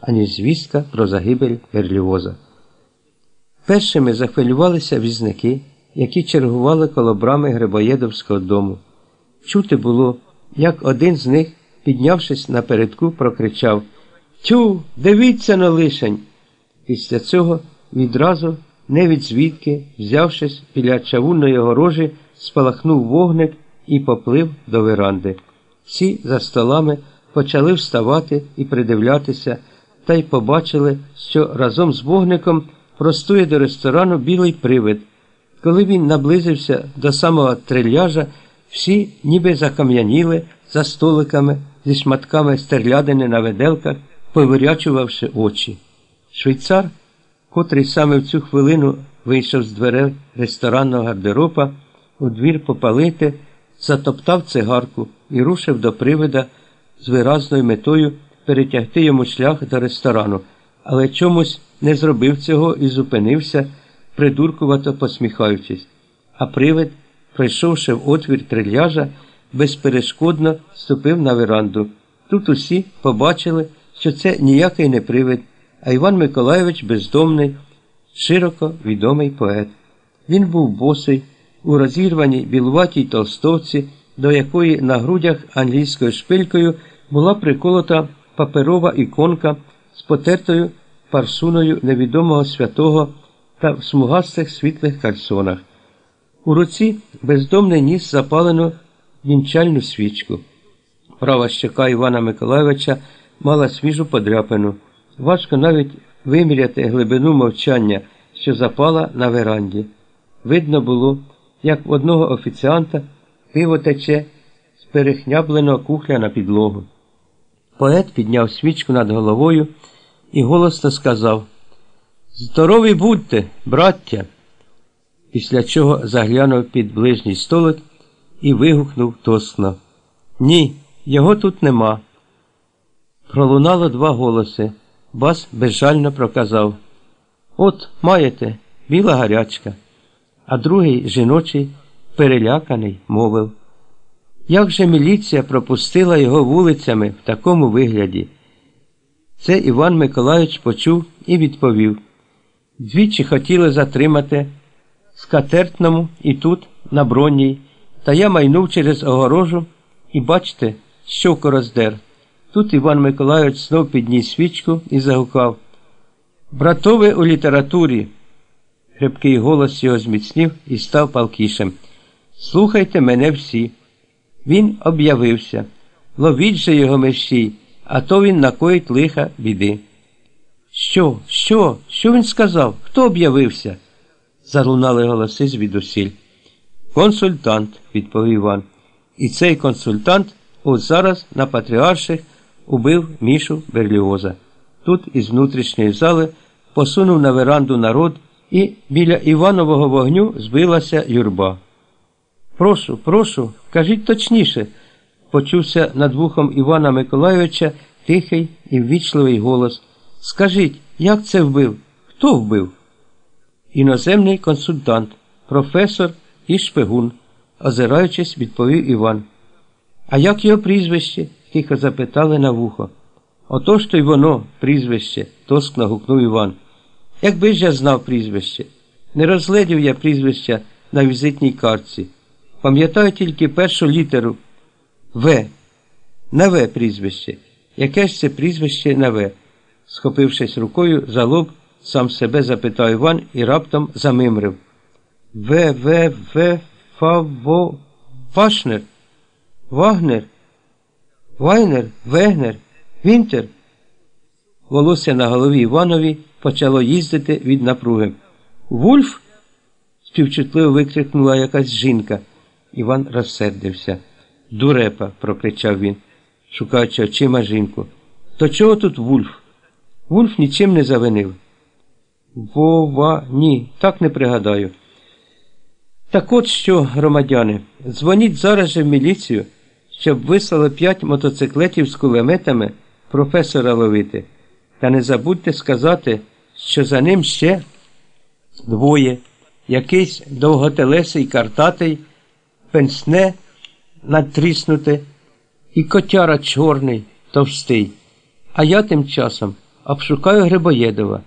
аніж звістка про загибель Берліоза. Першими захвилювалися візники, які чергували коло брами Грибоєдовського дому. Чути було, як один з них, піднявшись напередку, прокричав Тю, дивіться на лишень. Після цього відразу, не від звідки, взявшись біля чавунної огорожі, спалахнув вогник і поплив до веранди. Всі за столами почали вставати і придивлятися, та й побачили, що разом з вогником простує до ресторану білий привид. Коли він наблизився до самого триляжа, всі ніби закам'яніли за столиками зі шматками стерлядини на виделках, повирячувавши очі. Швейцар, котрий саме в цю хвилину вийшов з дверей ресторанного гардероба, у двір попалити, затоптав цигарку і рушив до привида з виразною метою перетягти йому шлях до ресторану, але чомусь не зробив цього і зупинився, придуркувато посміхаючись. А привид, пройшовши в отвір триляжа, безперешкодно ступив на веранду. Тут усі побачили, що це ніякий не привид, а Іван Миколайович бездомний, широко відомий поет. Він був босий, у розірваній білуватій толстовці, до якої на грудях англійською шпилькою була приколота паперова іконка з потертою парсуною невідомого святого та в смугастих світлих кальсонах. У руці бездомний ніс запалену вінчальну свічку. Права щека Івана Миколайовича мала свіжу подряпину. Важко навіть виміряти глибину мовчання, що запала на веранді. Видно було, як в одного офіціанта пиво тече з перехнябленого кухля на підлогу. Поет підняв свічку над головою і голосно сказав Здорові будьте, браття! Після чого заглянув під ближній столик і вигукнув тосно. Ні, його тут нема. Пролунало два голоси. Бас безжально проказав От, маєте, біла гарячка. А другий жіночий, переляканий, мовив Як же міліція пропустила його вулицями в такому вигляді? Це Іван Миколаївич почув і відповів. Двічі хотіли затримати скатертному і тут, на бронній, та я майнув через огорожу і бачите, щоко роздер. Тут Іван Миколайович знов підніс свічку і загукав Братове у літературі. Гребкий голос його зміцнів і став палкішим. Слухайте мене всі. Він об'явився. Ловіть же його мерщій, а то він накоїть лиха біди. Що, що, що він сказав? Хто об'явився? залунали голоси звідусіль. Консультант, відповів Іван. І цей консультант от зараз на патріарших убив мішу Берліоза. Тут із внутрішньої зали посунув на веранду народ, і біля Іванового вогню збилася юрба. Прошу, прошу, кажіть точніше, почувся над вухом Івана Миколайовича тихий і ввічливий голос. Скажіть, як це вбив? Хто вбив? Іноземний консультант, професор і шпигун, озираючись, відповів Іван. А як його прізвище? тихо запитали на вухо. Ото ж то й воно, прізвище, тоскно гукнув Іван. Якби ж я знав прізвище. Не розглядів я прізвища на візитній картці. Пам'ятаю тільки першу літеру В. На В прізвище. Яке ж це прізвище на В? Схопившись рукою за лоб, сам себе запитав Іван і раптом замимрив. В. В. В. Фаво. Вашнер. Вагнер. Вайнер, Вегнер, Вінтер. Волосся на голові Іванові почало їздити від напруги. Вульф? співчутливо викрикнула якась жінка. Іван розсердився. Дурепа, прокричав він, шукаючи очима жінку. То чого тут Вульф? Вульф нічим не завинив. Вова, ні, так не пригадаю. Так от що, громадяни, дзвоніть зараз же в міліцію щоб вислали п'ять мотоциклетів з кулеметами професора ловити. Та не забудьте сказати, що за ним ще двоє, якийсь довготелесий картатий, пенсне натріснуте і котяра чорний, товстий. А я тим часом обшукаю Грибоєдова.